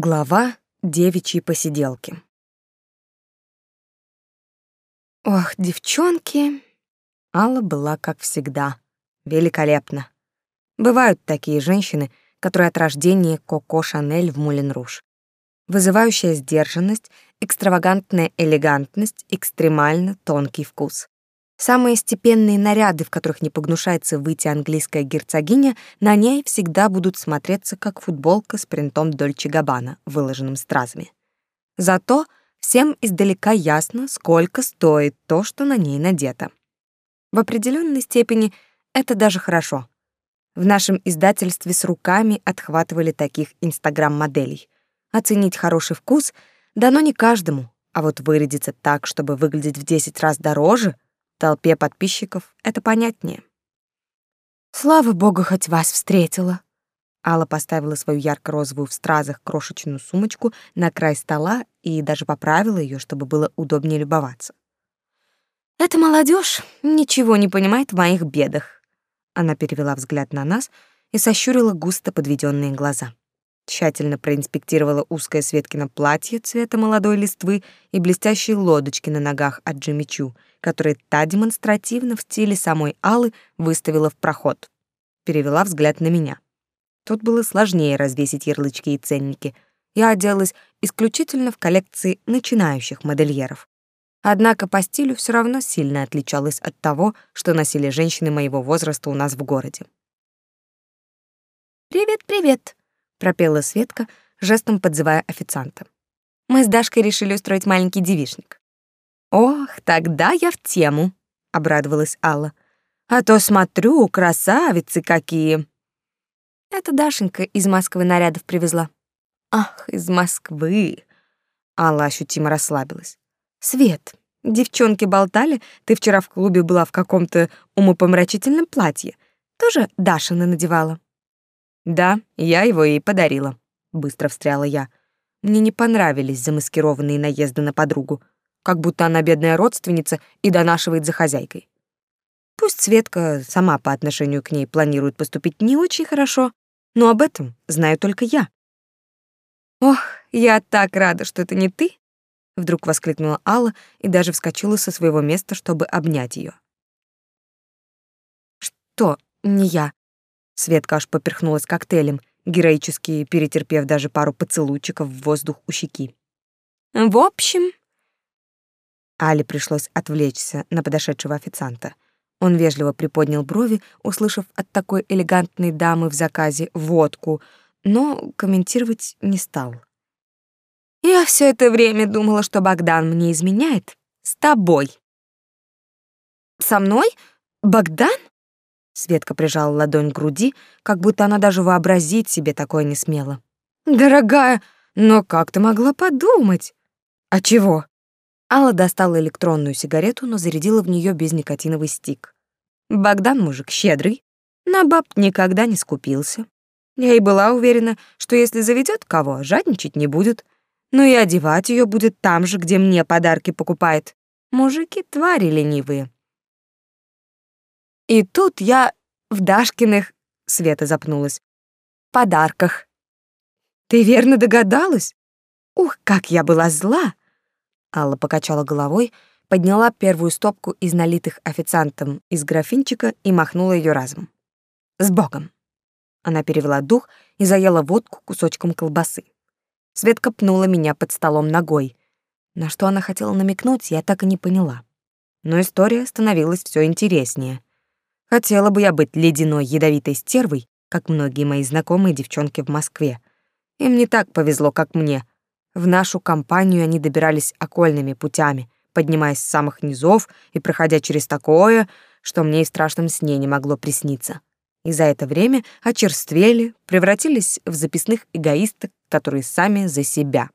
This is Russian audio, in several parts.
Глава девичьей посиделки. Ох, девчонки, Алла была, как всегда, великолепна. Бывают такие женщины, которые от рождения Коко Шанель в Мулен-Руж. Вызывающая сдержанность, экстравагантная элегантность, экстремально тонкий вкус. Самые степенные наряды, в которых не погнушается выйти английская герцогиня, на ней всегда будут смотреться как футболка с принтом Дольче Габбана, выложенным стразами. Зато всем издалека ясно, сколько стоит то, что на ней надето. В определенной степени это даже хорошо. В нашем издательстве с руками отхватывали таких инстаграм-моделей. Оценить хороший вкус дано не каждому, а вот вырядиться так, чтобы выглядеть в 10 раз дороже — Толпе подписчиков это понятнее. Слава богу, хоть вас встретила. Алла поставила свою ярко-розовую в стразах крошечную сумочку на край стола и даже поправила ее, чтобы было удобнее любоваться. Эта молодежь ничего не понимает в моих бедах. Она перевела взгляд на нас и сощурила густо подведенные глаза тщательно проинспектировала узкое Светкино платье цвета молодой листвы и блестящие лодочки на ногах от Джимми Чу, которые та демонстративно в стиле самой Аллы выставила в проход. Перевела взгляд на меня. Тут было сложнее развесить ярлычки и ценники. Я оделась исключительно в коллекции начинающих модельеров. Однако по стилю все равно сильно отличалась от того, что носили женщины моего возраста у нас в городе. «Привет, привет!» пропела Светка, жестом подзывая официанта. Мы с Дашкой решили устроить маленький девишник. Ох, тогда я в тему, обрадовалась Алла. А то смотрю, красавицы какие. Это Дашенька из Москвы нарядов привезла. Ах, из Москвы. Алла ощутимо расслабилась. Свет, девчонки болтали, ты вчера в клубе была в каком-то умопомрачительном платье. Тоже Дашина надевала. Да, я его ей подарила, быстро встряла я. Мне не понравились замаскированные наезды на подругу, как будто она бедная родственница и донашивает за хозяйкой. Пусть Светка сама по отношению к ней планирует поступить не очень хорошо, но об этом знаю только я. Ох, я так рада, что это не ты, вдруг воскликнула Алла и даже вскочила со своего места, чтобы обнять ее. Что, не я? Светка аж поперхнулась коктейлем, героически перетерпев даже пару поцелуйчиков в воздух у щеки. «В общем...» Але пришлось отвлечься на подошедшего официанта. Он вежливо приподнял брови, услышав от такой элегантной дамы в заказе водку, но комментировать не стал. «Я все это время думала, что Богдан мне изменяет. С тобой». «Со мной? Богдан?» Светка прижала ладонь к груди, как будто она даже вообразить себе такое не смела. «Дорогая, но как ты могла подумать?» «А чего?» Алла достала электронную сигарету, но зарядила в нее безникотиновый стик. Богдан мужик щедрый, на баб никогда не скупился. Я и была уверена, что если заведет кого, жадничать не будет. Но и одевать ее будет там же, где мне подарки покупает. Мужики твари ленивые. И тут я в Дашкиных, Света запнулась, подарках. Ты верно догадалась? Ух, как я была зла! Алла покачала головой, подняла первую стопку из налитых официантом из графинчика и махнула ее разом. С Богом! Она перевела дух и заела водку кусочком колбасы. Светка пнула меня под столом ногой. На что она хотела намекнуть, я так и не поняла. Но история становилась все интереснее. Хотела бы я быть ледяной ядовитой стервой, как многие мои знакомые девчонки в Москве. Им не так повезло, как мне. В нашу компанию они добирались окольными путями, поднимаясь с самых низов и проходя через такое, что мне и в страшном сне не могло присниться. И за это время очерствели, превратились в записных эгоисток, которые сами за себя.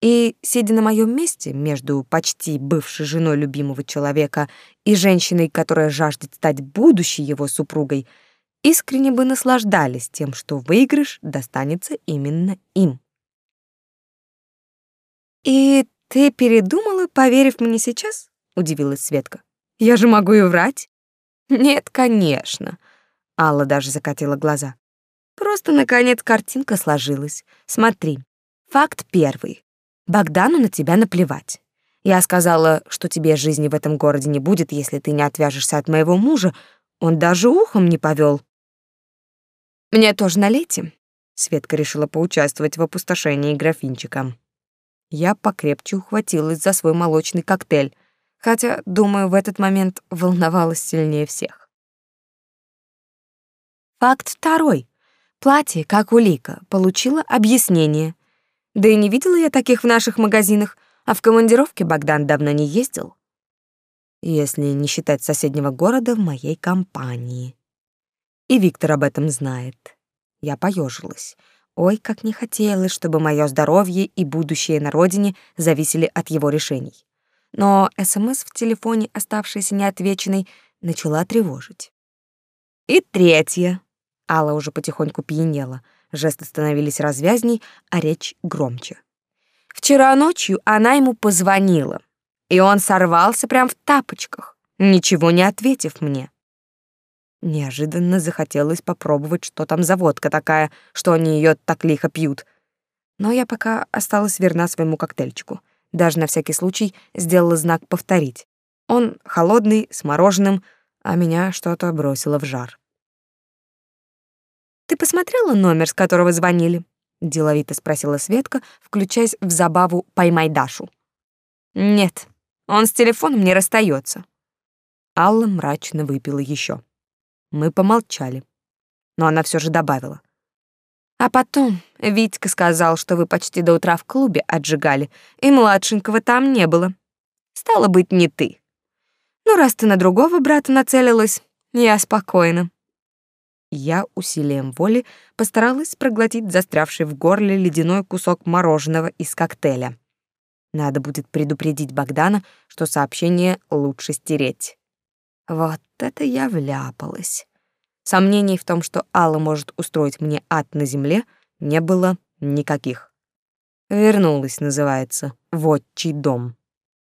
И, сидя на моем месте, между почти бывшей женой любимого человека и женщиной, которая жаждет стать будущей его супругой, искренне бы наслаждались тем, что выигрыш достанется именно им. «И ты передумала, поверив мне сейчас?» — удивилась Светка. «Я же могу и врать». «Нет, конечно». Алла даже закатила глаза. «Просто, наконец, картинка сложилась. Смотри, Факт первый. Богдану на тебя наплевать. Я сказала, что тебе жизни в этом городе не будет, если ты не отвяжешься от моего мужа. Он даже ухом не повел. Мне тоже налейте. Светка решила поучаствовать в опустошении графинчика. Я покрепче ухватилась за свой молочный коктейль, хотя, думаю, в этот момент волновалась сильнее всех. Факт второй. Платье, как улика, получило объяснение. Да и не видела я таких в наших магазинах, а в командировке Богдан давно не ездил. Если не считать соседнего города в моей компании. И Виктор об этом знает. Я поежилась. Ой, как не хотелось, чтобы мое здоровье и будущее на родине зависели от его решений. Но СМС в телефоне, оставшаяся неотвеченной, начала тревожить. И третье. Алла уже потихоньку пьянела. Жесты становились развязней, а речь громче. Вчера ночью она ему позвонила, и он сорвался прямо в тапочках, ничего не ответив мне. Неожиданно захотелось попробовать, что там за водка такая, что они ее так лихо пьют. Но я пока осталась верна своему коктейльчику. Даже на всякий случай сделала знак повторить. Он холодный, с мороженым, а меня что-то бросило в жар. «Ты посмотрела номер, с которого звонили?» — деловито спросила Светка, включаясь в забаву «Поймай Дашу». «Нет, он с телефоном не расстается. Алла мрачно выпила еще. Мы помолчали. Но она все же добавила. А потом Витька сказал, что вы почти до утра в клубе отжигали, и младшенького там не было. Стало быть, не ты. Ну, раз ты на другого брата нацелилась, я спокойна. Я усилием воли постаралась проглотить застрявший в горле ледяной кусок мороженого из коктейля. Надо будет предупредить Богдана, что сообщение лучше стереть. Вот это я вляпалась. Сомнений в том, что Алла может устроить мне ад на земле, не было никаких. Вернулась, называется, в отчий дом.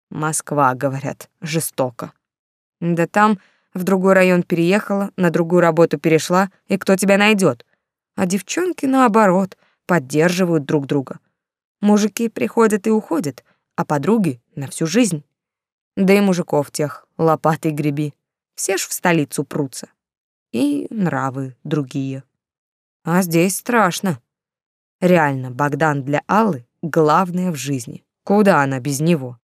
Москва, говорят, жестоко. Да там в другой район переехала, на другую работу перешла, и кто тебя найдет? А девчонки, наоборот, поддерживают друг друга. Мужики приходят и уходят, а подруги — на всю жизнь. Да и мужиков тех лопатой греби. Все ж в столицу прутся. И нравы другие. А здесь страшно. Реально, Богдан для Аллы — главное в жизни. Куда она без него?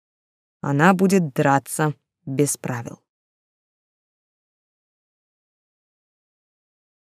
Она будет драться без правил.